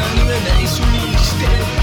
頭のない一緒にして